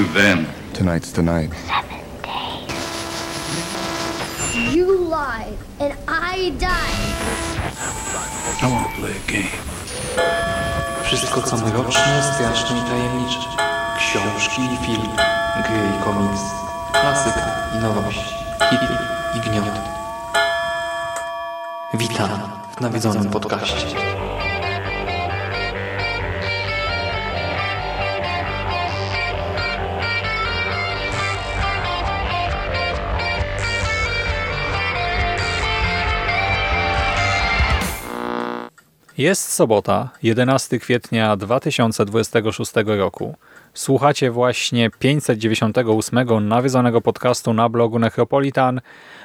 to them. Tonight's the night. You lied, and I died. I want to play a game. Wszystko co mroczne, straszne i tajemnicze. Książki i filmy, gry i komiks, klasyka i nowość, hity i gnioty. Witam w nawiedzonym podcaście. Jest sobota, 11 kwietnia 2026 roku. Słuchacie właśnie 598 nawiedzonego podcastu na blogu Necropolitan,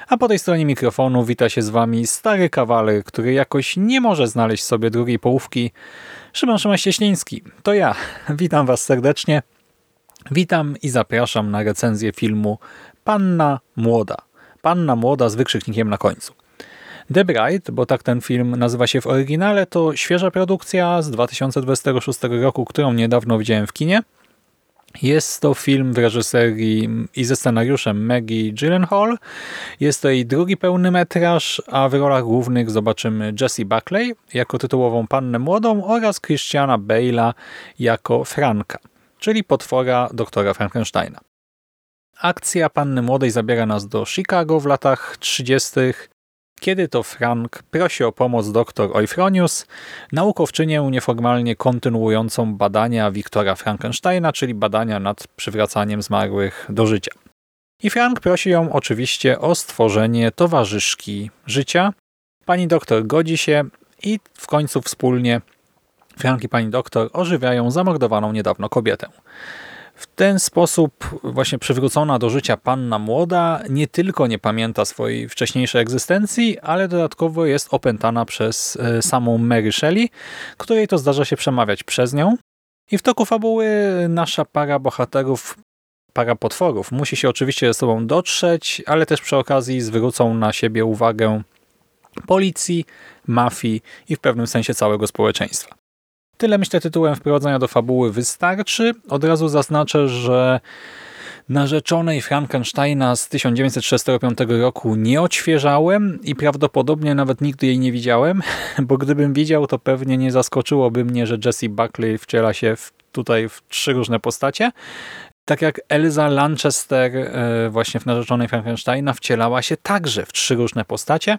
a po tej stronie mikrofonu wita się z wami stary kawaler, który jakoś nie może znaleźć sobie drugiej połówki, Szymon Szymaś-Cieśliński. To ja. Witam was serdecznie. Witam i zapraszam na recenzję filmu Panna Młoda. Panna Młoda z wykrzyknikiem na końcu. The Bride, bo tak ten film nazywa się w oryginale, to świeża produkcja z 2026 roku, którą niedawno widziałem w kinie. Jest to film w reżyserii i ze scenariuszem Maggie Gyllenhaal. Jest to jej drugi pełny metraż, a w rolach głównych zobaczymy Jessie Buckley jako tytułową pannę młodą oraz Christiana Bale'a jako Franka, czyli potwora doktora Frankensteina. Akcja Panny Młodej zabiera nas do Chicago w latach 30., kiedy to Frank prosi o pomoc dr Eufronius, naukowczynię nieformalnie kontynuującą badania Wiktora Frankensteina, czyli badania nad przywracaniem zmarłych do życia. I Frank prosi ją oczywiście o stworzenie towarzyszki życia. Pani doktor godzi się i w końcu wspólnie Frank i pani doktor ożywiają zamordowaną niedawno kobietę. W ten sposób właśnie przywrócona do życia panna młoda nie tylko nie pamięta swojej wcześniejszej egzystencji, ale dodatkowo jest opętana przez e, samą Mary Shelley, której to zdarza się przemawiać przez nią. I w toku fabuły nasza para bohaterów, para potworów musi się oczywiście ze sobą dotrzeć, ale też przy okazji zwrócą na siebie uwagę policji, mafii i w pewnym sensie całego społeczeństwa. Tyle myślę tytułem wprowadzenia do fabuły wystarczy. Od razu zaznaczę, że narzeczonej Frankensteina z 1935 roku nie odświeżałem i prawdopodobnie nawet nigdy jej nie widziałem, bo gdybym widział, to pewnie nie zaskoczyłoby mnie, że Jessie Buckley wciela się w, tutaj w trzy różne postacie. Tak jak Elza Lanchester e, właśnie w narzeczonej Frankensteina wcielała się także w trzy różne postacie.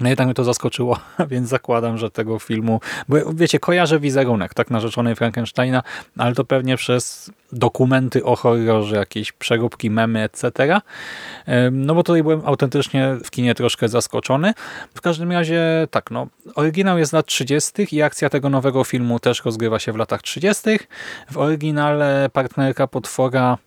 No i tak mnie to zaskoczyło, więc zakładam, że tego filmu, bo wiecie, kojarzę wizerunek tak narzeczonej Frankensteina, ale to pewnie przez dokumenty o horrorze, jakieś przeróbki, memy, etc. No bo tutaj byłem autentycznie w kinie troszkę zaskoczony. W każdym razie tak, no, oryginał jest z lat 30. i akcja tego nowego filmu też rozgrywa się w latach 30. W oryginale partnerka potwora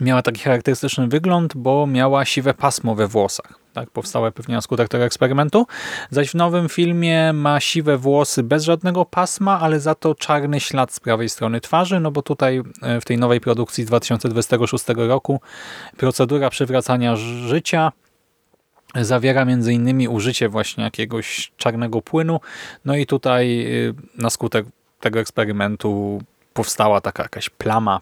miała taki charakterystyczny wygląd, bo miała siwe pasmo we włosach tak, powstałe pewnie na skutek tego eksperymentu. Zaś w nowym filmie ma siwe włosy bez żadnego pasma, ale za to czarny ślad z prawej strony twarzy, no bo tutaj e, w tej nowej produkcji z 2026 roku procedura przywracania życia zawiera między innymi użycie właśnie jakiegoś czarnego płynu, no i tutaj e, na skutek tego eksperymentu powstała taka jakaś plama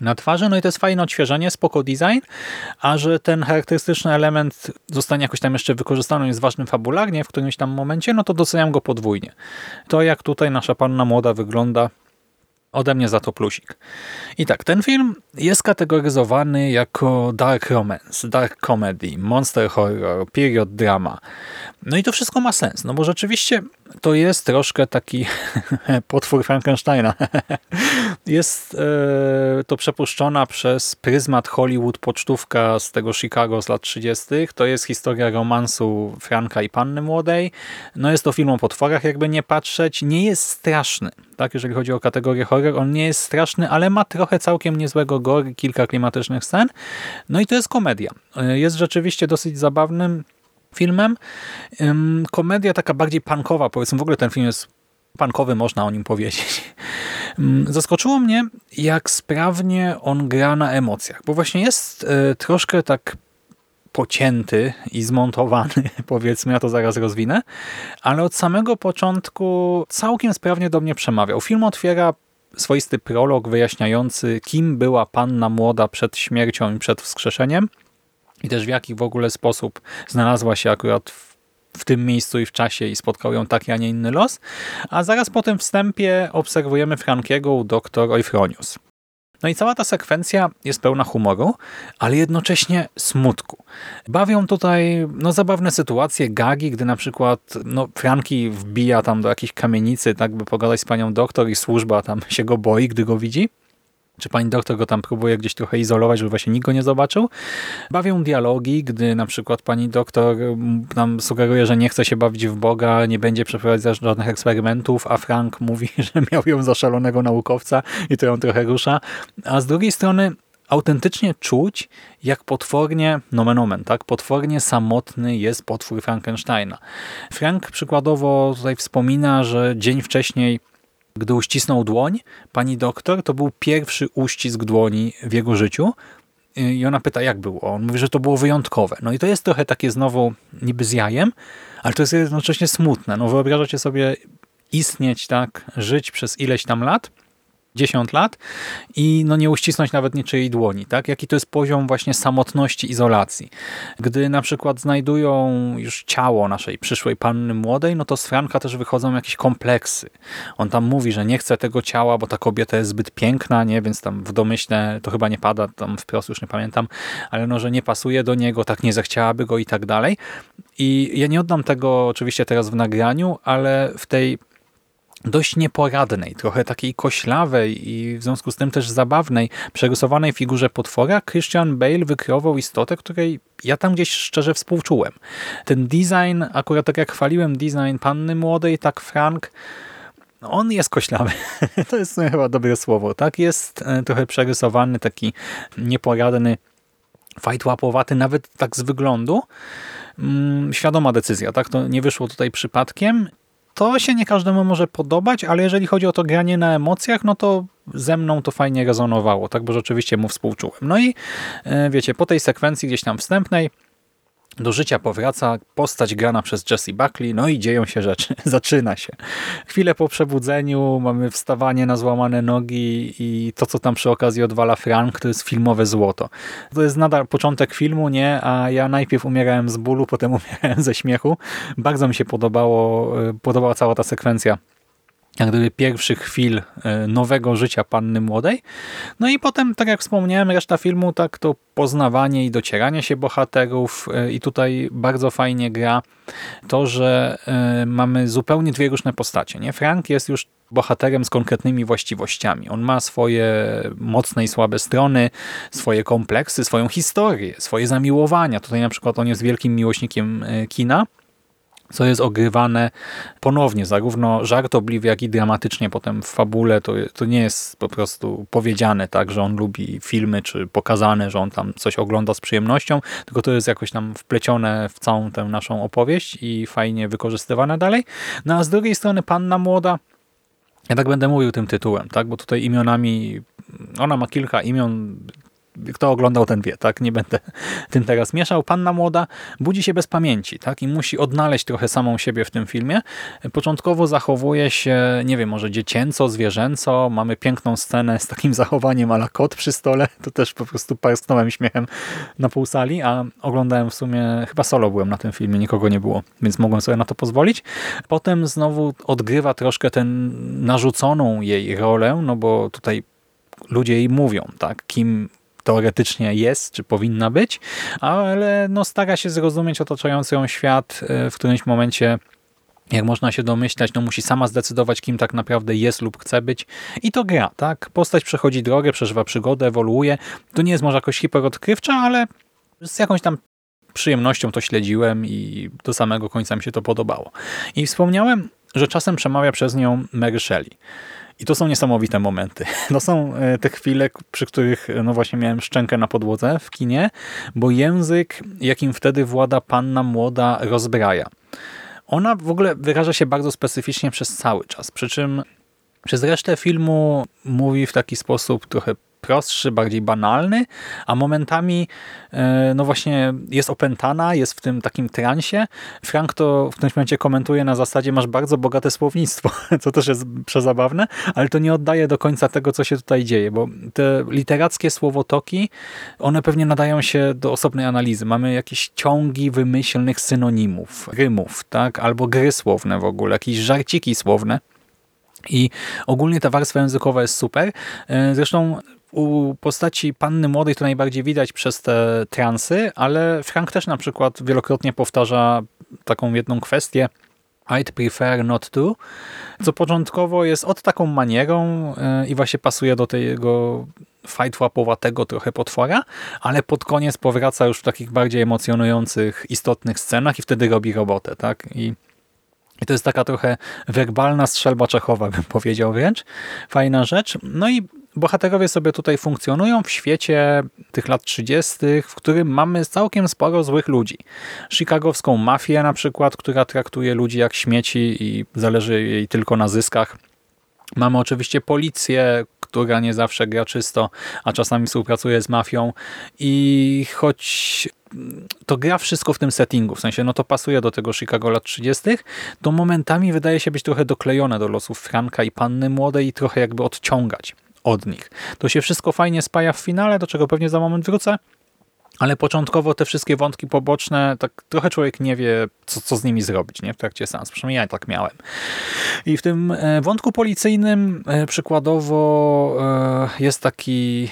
na twarzy. No i to jest fajne odświeżenie, spoko design, a że ten charakterystyczny element zostanie jakoś tam jeszcze wykorzystany, jest ważnym fabularnie w którymś tam momencie, no to doceniam go podwójnie. To jak tutaj nasza panna młoda wygląda Ode mnie za to plusik. I tak, ten film jest kategoryzowany jako dark romance, dark comedy, monster horror, period drama. No i to wszystko ma sens, no bo rzeczywiście to jest troszkę taki potwór Frankensteina. jest e, to przepuszczona przez pryzmat Hollywood pocztówka z tego Chicago z lat 30. To jest historia romansu Franka i Panny Młodej. No jest to film o potworach, jakby nie patrzeć. Nie jest straszny, tak, jeżeli chodzi o kategorię horror. On nie jest straszny, ale ma trochę całkiem niezłego gore, kilka klimatycznych scen. No i to jest komedia. E, jest rzeczywiście dosyć zabawnym filmem. Komedia taka bardziej punkowa, powiedzmy, w ogóle ten film jest punkowy, można o nim powiedzieć. Zaskoczyło mnie, jak sprawnie on gra na emocjach, bo właśnie jest e, troszkę tak pocięty i zmontowany, powiedzmy, ja to zaraz rozwinę, ale od samego początku całkiem sprawnie do mnie przemawiał. Film otwiera swoisty prolog wyjaśniający, kim była panna młoda przed śmiercią i przed wskrzeszeniem i też w jaki w ogóle sposób znalazła się akurat w, w tym miejscu i w czasie i spotkał ją taki, a nie inny los. A zaraz po tym wstępie obserwujemy Frankiego u doktor Eufronius. No i cała ta sekwencja jest pełna humoru, ale jednocześnie smutku. Bawią tutaj no, zabawne sytuacje, gagi, gdy na przykład no, Franki wbija tam do jakiejś kamienicy, tak by pogadać z panią doktor i służba tam się go boi, gdy go widzi czy pani doktor go tam próbuje gdzieś trochę izolować, żeby właśnie nikt go nie zobaczył. Bawią dialogi, gdy na przykład pani doktor nam sugeruje, że nie chce się bawić w Boga, nie będzie przeprowadzać żadnych eksperymentów, a Frank mówi, że miał ją za szalonego naukowca i to ją trochę rusza. A z drugiej strony autentycznie czuć, jak potwornie, nomen omen, tak, potwornie samotny jest potwór Frankensteina. Frank przykładowo tutaj wspomina, że dzień wcześniej gdy uścisnął dłoń pani doktor, to był pierwszy uścisk dłoni w jego życiu. I ona pyta, jak było? On mówi, że to było wyjątkowe. No i to jest trochę takie znowu niby z jajem, ale to jest jednocześnie smutne. No wyobrażacie sobie istnieć, tak, żyć przez ileś tam lat 10 lat i no nie uścisnąć nawet niczyjej dłoni. Tak? Jaki to jest poziom właśnie samotności, izolacji. Gdy na przykład znajdują już ciało naszej przyszłej panny młodej, no to z Franka też wychodzą jakieś kompleksy. On tam mówi, że nie chce tego ciała, bo ta kobieta jest zbyt piękna, nie? więc tam w domyśle to chyba nie pada, tam wprost już nie pamiętam, ale no, że nie pasuje do niego, tak nie zechciałaby go i tak dalej. I ja nie oddam tego oczywiście teraz w nagraniu, ale w tej dość nieporadnej, trochę takiej koślawej i w związku z tym też zabawnej, przerysowanej figurze potwora, Christian Bale wykreował istotę, której ja tam gdzieś szczerze współczułem. Ten design, akurat tak jak chwaliłem design panny młodej, tak Frank, on jest koślawy. to jest chyba dobre słowo. Tak Jest e, trochę przerysowany, taki nieporadny, fajtłapowaty, nawet tak z wyglądu. Mm, świadoma decyzja, tak? To nie wyszło tutaj przypadkiem to się nie każdemu może podobać, ale jeżeli chodzi o to granie na emocjach, no to ze mną to fajnie rezonowało, tak, bo rzeczywiście mu współczułem. No i e, wiecie, po tej sekwencji gdzieś tam wstępnej do życia powraca postać grana przez Jesse Buckley, no i dzieją się rzeczy. Zaczyna się. Chwilę po przebudzeniu mamy wstawanie na złamane nogi i to, co tam przy okazji odwala Frank, to jest filmowe złoto. To jest nadal początek filmu, nie? A ja najpierw umierałem z bólu, potem umierałem ze śmiechu. Bardzo mi się podobało, e, podobała cała ta sekwencja jak gdyby pierwszych chwil e, nowego życia panny młodej. No i potem, tak jak wspomniałem, reszta filmu tak to poznawanie i docieranie się bohaterów e, i tutaj bardzo fajnie gra to, że e, mamy zupełnie dwie różne postacie. Nie? Frank jest już bohaterem z konkretnymi właściwościami. On ma swoje mocne i słabe strony, swoje kompleksy, swoją historię, swoje zamiłowania. Tutaj na przykład on jest wielkim miłośnikiem kina, co jest ogrywane ponownie, zarówno żartobliwie, jak i dramatycznie potem w fabule. To, to nie jest po prostu powiedziane tak, że on lubi filmy, czy pokazane, że on tam coś ogląda z przyjemnością, tylko to jest jakoś tam wplecione w całą tę naszą opowieść i fajnie wykorzystywane dalej. No a z drugiej strony Panna Młoda, ja tak będę mówił tym tytułem, tak, bo tutaj imionami, ona ma kilka imion, kto oglądał, ten wie, tak? Nie będę tym teraz mieszał. Panna młoda budzi się bez pamięci, tak? I musi odnaleźć trochę samą siebie w tym filmie. Początkowo zachowuje się, nie wiem, może dziecięco, zwierzęco. Mamy piękną scenę z takim zachowaniem ala kot przy stole. To też po prostu parsknąłem śmiechem na pół sali, a oglądałem w sumie, chyba solo byłem na tym filmie, nikogo nie było, więc mogłem sobie na to pozwolić. Potem znowu odgrywa troszkę ten narzuconą jej rolę, no bo tutaj ludzie jej mówią, tak, kim teoretycznie jest, czy powinna być, ale no stara się zrozumieć otaczający ją świat e, w którymś momencie jak można się domyślać, no musi sama zdecydować, kim tak naprawdę jest lub chce być. I to gra, tak? Postać przechodzi drogę, przeżywa przygodę, ewoluuje. To nie jest może jakoś hiperodkrywcza, ale z jakąś tam przyjemnością to śledziłem i do samego końca mi się to podobało. I wspomniałem, że czasem przemawia przez nią Mary Shelley. I to są niesamowite momenty. To są e, te chwile, przy których e, no właśnie miałem szczękę na podłodze w kinie, bo język, jakim wtedy włada panna młoda, rozbraja. Ona w ogóle wyraża się bardzo specyficznie przez cały czas, przy czym przez resztę filmu mówi w taki sposób trochę prostszy, bardziej banalny, a momentami e, no właśnie jest opętana, jest w tym takim transie. Frank to w tym momencie komentuje na zasadzie masz bardzo bogate słownictwo, co też jest przezabawne, ale to nie oddaje do końca tego, co się tutaj dzieje, bo te literackie słowotoki, one pewnie nadają się do osobnej analizy. Mamy jakieś ciągi wymyślnych synonimów, rymów, tak? albo gry słowne w ogóle, jakieś żarciki słowne. I ogólnie ta warstwa językowa jest super. E, zresztą u postaci Panny Młodej to najbardziej widać przez te transy, ale Frank też na przykład wielokrotnie powtarza taką jedną kwestię, I'd prefer not to, co początkowo jest od taką manierą e, i właśnie pasuje do tego fajtłapowatego trochę potwora, ale pod koniec powraca już w takich bardziej emocjonujących, istotnych scenach i wtedy robi robotę. tak? I i to jest taka trochę werbalna strzelba czechowa, bym powiedział wręcz. Fajna rzecz. No i bohaterowie sobie tutaj funkcjonują w świecie tych lat 30., w którym mamy całkiem sporo złych ludzi. Chicagowską mafię na przykład, która traktuje ludzi jak śmieci i zależy jej tylko na zyskach. Mamy oczywiście policję, która nie zawsze gra czysto, a czasami współpracuje z mafią i choć to gra wszystko w tym settingu, w sensie no to pasuje do tego Chicago lat 30., to momentami wydaje się być trochę doklejone do losów Franka i Panny Młodej i trochę jakby odciągać od nich. To się wszystko fajnie spaja w finale, do czego pewnie za moment wrócę, ale początkowo te wszystkie wątki poboczne, tak trochę człowiek nie wie, co, co z nimi zrobić nie? w trakcie seansu. Przynajmniej ja tak miałem. I w tym e, wątku policyjnym e, przykładowo e, jest taki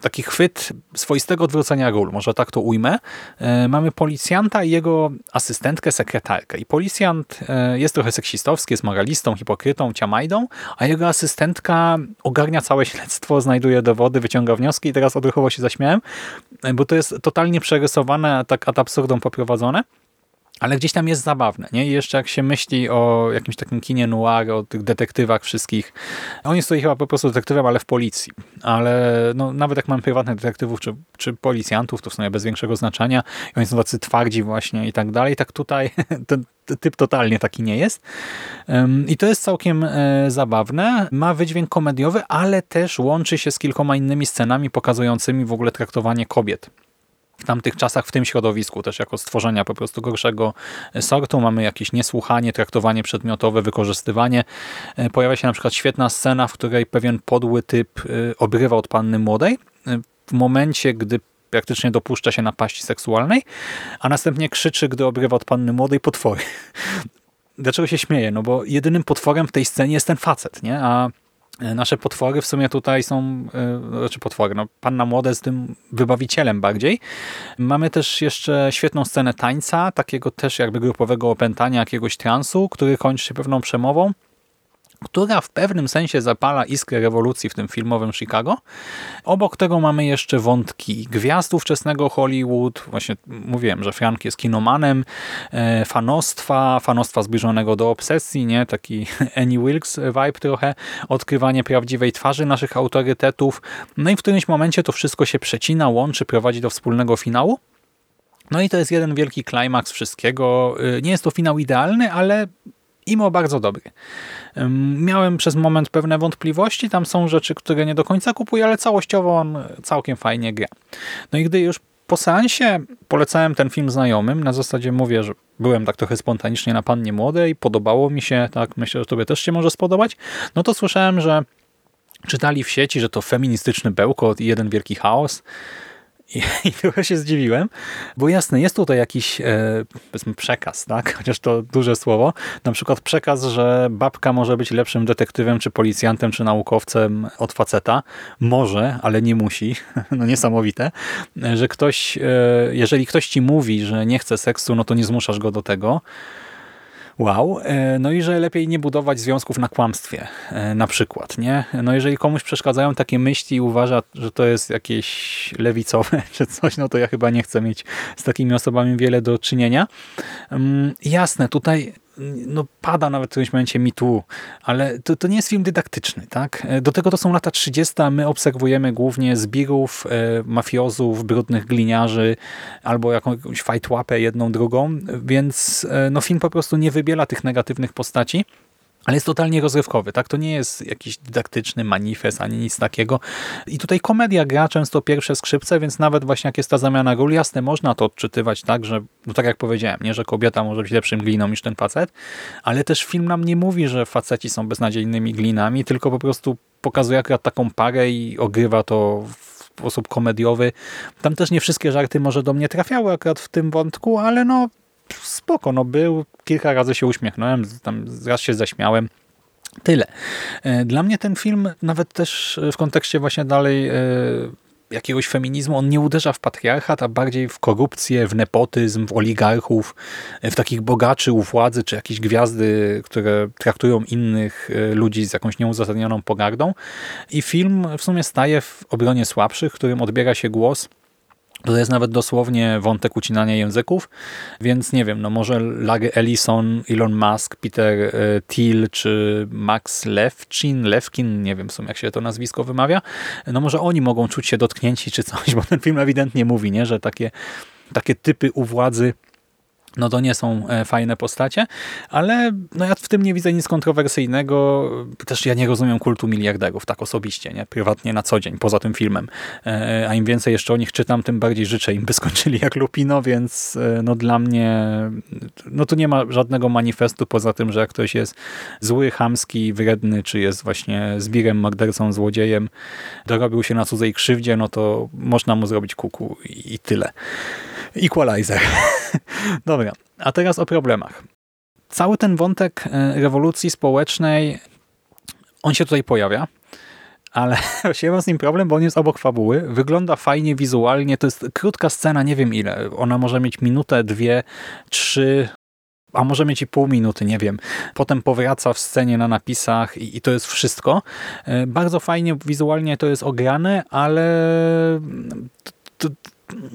taki chwyt swoistego odwrócenia ról, może tak to ujmę. Mamy policjanta i jego asystentkę, sekretarkę. I policjant jest trochę seksistowski, jest moralistą, hipokrytą, ciamajdą, a jego asystentka ogarnia całe śledztwo, znajduje dowody, wyciąga wnioski i teraz odruchowo się zaśmiałem, bo to jest totalnie przerysowane, tak ad absurdum poprowadzone ale gdzieś tam jest zabawne. Nie? I jeszcze jak się myśli o jakimś takim kinie noir, o tych detektywach wszystkich. On jest tutaj chyba po prostu detektywem, ale w policji. Ale no, nawet jak mamy prywatnych detektywów czy, czy policjantów, to w sumie bez większego znaczenia. I oni są tacy twardzi właśnie i tak dalej. Tak tutaj ten typ totalnie taki nie jest. I to jest całkiem e, zabawne. Ma wydźwięk komediowy, ale też łączy się z kilkoma innymi scenami pokazującymi w ogóle traktowanie kobiet w tamtych czasach w tym środowisku też jako stworzenia po prostu gorszego sortu. Mamy jakieś niesłuchanie, traktowanie przedmiotowe, wykorzystywanie. E, pojawia się na przykład świetna scena, w której pewien podły typ e, obrywa od panny młodej e, w momencie, gdy praktycznie dopuszcza się napaści seksualnej, a następnie krzyczy, gdy obrywa od panny młodej potwory. Dlaczego się śmieję? No bo jedynym potworem w tej scenie jest ten facet, nie? A nasze potwory w sumie tutaj są, e, znaczy potwory, no Panna Młoda z tym wybawicielem bardziej. Mamy też jeszcze świetną scenę tańca, takiego też jakby grupowego opętania jakiegoś transu, który kończy się pewną przemową która w pewnym sensie zapala iskrę rewolucji w tym filmowym Chicago. Obok tego mamy jeszcze wątki gwiazd ówczesnego Hollywood. Właśnie mówiłem, że Frank jest kinomanem, e, fanostwa, fanostwa zbliżonego do obsesji, nie? taki Annie Wilkes vibe trochę, odkrywanie prawdziwej twarzy naszych autorytetów. No i w którymś momencie to wszystko się przecina, łączy, prowadzi do wspólnego finału. No i to jest jeden wielki klimaks wszystkiego. E, nie jest to finał idealny, ale imo bardzo dobry. Miałem przez moment pewne wątpliwości, tam są rzeczy, które nie do końca kupuję, ale całościowo on całkiem fajnie gra. No i gdy już po seansie polecałem ten film znajomym, na zasadzie mówię, że byłem tak trochę spontanicznie na Pannie Młodej, podobało mi się, tak myślę, że tobie też się może spodobać, no to słyszałem, że czytali w sieci, że to feministyczny bełkot i jeden wielki chaos. I, trochę się zdziwiłem, bo jasne, jest tutaj jakiś e, przekaz, tak? chociaż to duże słowo. Na przykład przekaz, że babka może być lepszym detektywem, czy policjantem, czy naukowcem od faceta. Może, ale nie musi. No niesamowite. Że ktoś, e, jeżeli ktoś ci mówi, że nie chce seksu, no to nie zmuszasz go do tego. Wow. E, no i że lepiej nie budować związków na kłamstwie, e, na przykład. nie? No jeżeli komuś przeszkadzają takie myśli i uważa, że to jest jakieś lewicowe czy coś, no to ja chyba nie chcę mieć z takimi osobami wiele do czynienia. Mm, jasne, tutaj no, pada nawet w którymś momencie mitu, ale to, to nie jest film dydaktyczny. tak? Do tego to są lata 30., a my obserwujemy głównie zbirów, e, mafiozów, brudnych gliniarzy albo jakąś fajtłapę jedną, drugą, więc e, no, film po prostu nie wybiela tych negatywnych postaci, ale jest totalnie rozrywkowy, tak? To nie jest jakiś dydaktyczny manifest, ani nic takiego. I tutaj komedia gra często pierwsze skrzypce, więc nawet właśnie jak jest ta zamiana ról, jasne, można to odczytywać tak, że, no tak jak powiedziałem, nie, że kobieta może być lepszym gliną niż ten facet, ale też film nam nie mówi, że faceci są beznadziejnymi glinami, tylko po prostu pokazuje akurat taką parę i ogrywa to w sposób komediowy. Tam też nie wszystkie żarty może do mnie trafiały akurat w tym wątku, ale no spoko, no był, kilka razy się uśmiechnąłem, tam raz się zaśmiałem. Tyle. E, dla mnie ten film, nawet też w kontekście właśnie dalej e, jakiegoś feminizmu, on nie uderza w patriarchat, a bardziej w korupcję, w nepotyzm, w oligarchów, w takich bogaczy u władzy, czy jakieś gwiazdy, które traktują innych e, ludzi z jakąś nieuzasadnioną pogardą. I film w sumie staje w obronie słabszych, którym odbiera się głos to jest nawet dosłownie wątek ucinania języków, więc nie wiem, no może Larry Ellison, Elon Musk, Peter e, Thiel czy Max Levchin, Lewkin, nie wiem w sumie jak się to nazwisko wymawia, no może oni mogą czuć się dotknięci czy coś, bo ten film ewidentnie mówi, nie, że takie, takie typy u władzy no to nie są e, fajne postacie, ale no ja w tym nie widzę nic kontrowersyjnego. Też ja nie rozumiem kultu miliarderów tak osobiście, nie prywatnie na co dzień, poza tym filmem. E, a im więcej jeszcze o nich czytam, tym bardziej życzę im by skończyli jak Lupino, więc e, no dla mnie no tu nie ma żadnego manifestu poza tym, że jak ktoś jest zły, chamski, wredny, czy jest właśnie zbirem, mordercą, złodziejem, dorobił się na cudzej krzywdzie, no to można mu zrobić kuku i tyle. Equalizer. Dobra, a teraz o problemach. Cały ten wątek e, rewolucji społecznej, on się tutaj pojawia, ale się mam z nim problem, bo on jest obok fabuły, wygląda fajnie wizualnie, to jest krótka scena, nie wiem ile, ona może mieć minutę, dwie, trzy, a może mieć i pół minuty, nie wiem. Potem powraca w scenie na napisach i, i, to jest wszystko. E, bardzo fajnie wizualnie to jest ograne, ale to, to,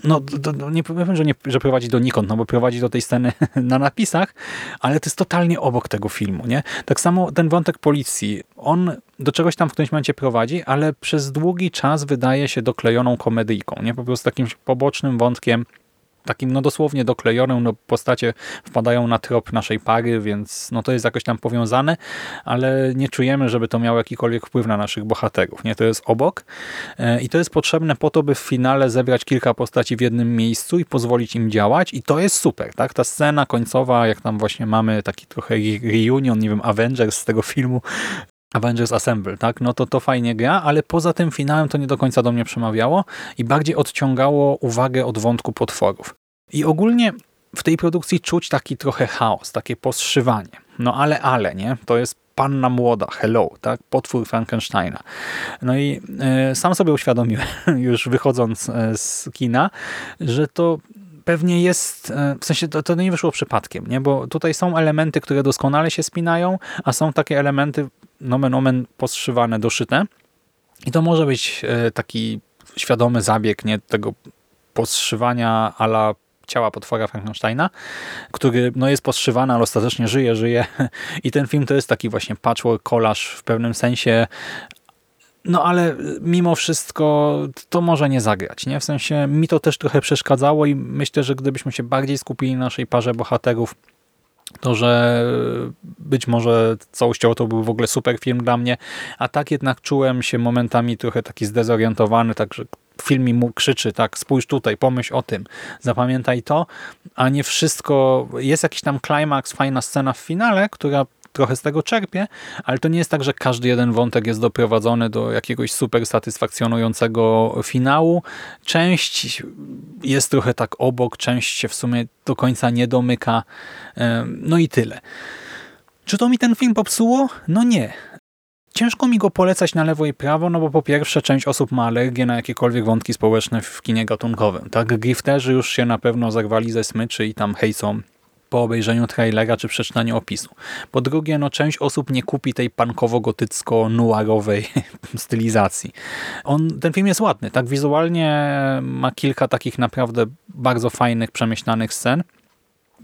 no, do, nie powiem, że, nie, że prowadzi donikąd, no bo prowadzi do tej sceny na napisach, ale to jest totalnie obok tego filmu, nie? Tak samo ten wątek policji, on do czegoś tam w którymś momencie prowadzi, ale przez długi czas wydaje się doklejoną komedyjką, nie? Po prostu takim pobocznym wątkiem takim no dosłownie doklejonym, no postacie wpadają na trop naszej pary, więc no to jest jakoś tam powiązane, ale nie czujemy, żeby to miało jakikolwiek wpływ na naszych bohaterów. Nie, To jest obok e, i to jest potrzebne po to, by w finale zebrać kilka postaci w jednym miejscu i pozwolić im działać i to jest super, tak? Ta scena końcowa, jak tam właśnie mamy taki trochę reunion, nie wiem, Avengers z tego filmu, Avengers Assemble, tak? No to to fajnie gra, ale poza tym finałem to nie do końca do mnie przemawiało i bardziej odciągało uwagę od wątku potworów. I ogólnie w tej produkcji czuć taki trochę chaos, takie poszywanie. No ale, ale, nie? To jest panna młoda, hello, tak? Potwór Frankensteina. No i e, sam sobie uświadomiłem, już wychodząc e, z kina, że to pewnie jest, e, w sensie to, to nie wyszło przypadkiem, nie? bo tutaj są elementy, które doskonale się spinają, a są takie elementy nomen omen poszywane, doszyte. I to może być e, taki świadomy zabieg nie tego poszywania ala ciała potwora Frankensteina, który no, jest poszywany, ale ostatecznie żyje, żyje. I ten film to jest taki właśnie patchwork, kolaż w pewnym sensie, no ale mimo wszystko to może nie zagrać. Nie? W sensie mi to też trochę przeszkadzało i myślę, że gdybyśmy się bardziej skupili na naszej parze bohaterów, to, że być może całościowo to był w ogóle super film dla mnie, a tak jednak czułem się momentami trochę taki zdezorientowany, także film mi mu krzyczy, tak, spójrz tutaj, pomyśl o tym, zapamiętaj to, a nie wszystko, jest jakiś tam klimaks, fajna scena w finale, która trochę z tego czerpie, ale to nie jest tak, że każdy jeden wątek jest doprowadzony do jakiegoś super satysfakcjonującego finału. Część jest trochę tak obok, część się w sumie do końca nie domyka. No i tyle. Czy to mi ten film popsuło? No nie. Ciężko mi go polecać na lewo i prawo, no bo po pierwsze część osób ma alergię na jakiekolwiek wątki społeczne w kinie gatunkowym. Tak, grifterzy już się na pewno zerwali ze smyczy i tam hejcą po obejrzeniu trailera czy przeczytaniu opisu. Po drugie, no część osób nie kupi tej pankowo-gotycko-nuarowej stylizacji. On, ten film jest ładny, tak wizualnie ma kilka takich naprawdę bardzo fajnych, przemyślanych scen.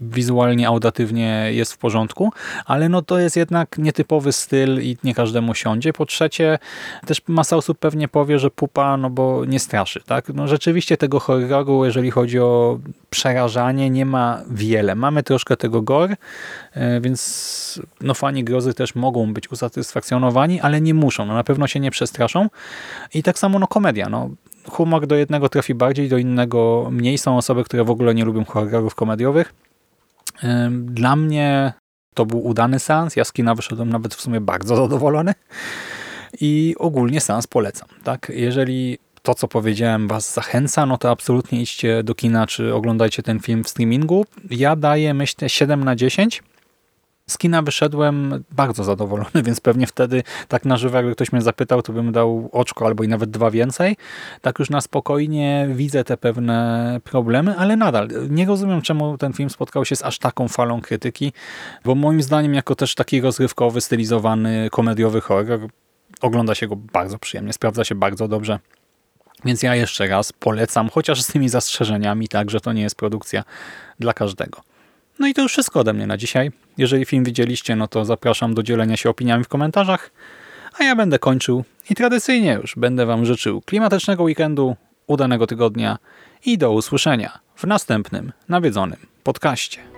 Wizualnie, audatywnie jest w porządku, ale no to jest jednak nietypowy styl i nie każdemu siądzie. Po trzecie, też masa osób pewnie powie, że pupa, no bo nie straszy, tak? No rzeczywiście tego horroru, jeżeli chodzi o przerażanie, nie ma wiele. Mamy troszkę tego gore, e, więc no fani grozy też mogą być usatysfakcjonowani, ale nie muszą. No na pewno się nie przestraszą. I tak samo no komedia, no humor do jednego trafi bardziej, do innego mniej. Są osoby, które w ogóle nie lubią horrorów komediowych. Dla mnie to był udany seans. Ja z kina wyszedłem nawet w sumie bardzo zadowolony. I ogólnie seans polecam. Tak? Jeżeli to, co powiedziałem, was zachęca, no to absolutnie idźcie do kina, czy oglądajcie ten film w streamingu. Ja daję, myślę, 7 na 10 z kina wyszedłem bardzo zadowolony, więc pewnie wtedy tak na żywo, jakby ktoś mnie zapytał, to bym dał oczko albo i nawet dwa więcej. Tak już na spokojnie widzę te pewne problemy, ale nadal nie rozumiem, czemu ten film spotkał się z aż taką falą krytyki, bo moim zdaniem jako też taki rozrywkowy, stylizowany, komediowy horror ogląda się go bardzo przyjemnie, sprawdza się bardzo dobrze. Więc ja jeszcze raz polecam, chociaż z tymi zastrzeżeniami, tak, że to nie jest produkcja dla każdego. No i to już wszystko ode mnie na dzisiaj. Jeżeli film widzieliście, no to zapraszam do dzielenia się opiniami w komentarzach, a ja będę kończył i tradycyjnie już będę Wam życzył klimatycznego weekendu, udanego tygodnia i do usłyszenia w następnym nawiedzonym podcaście.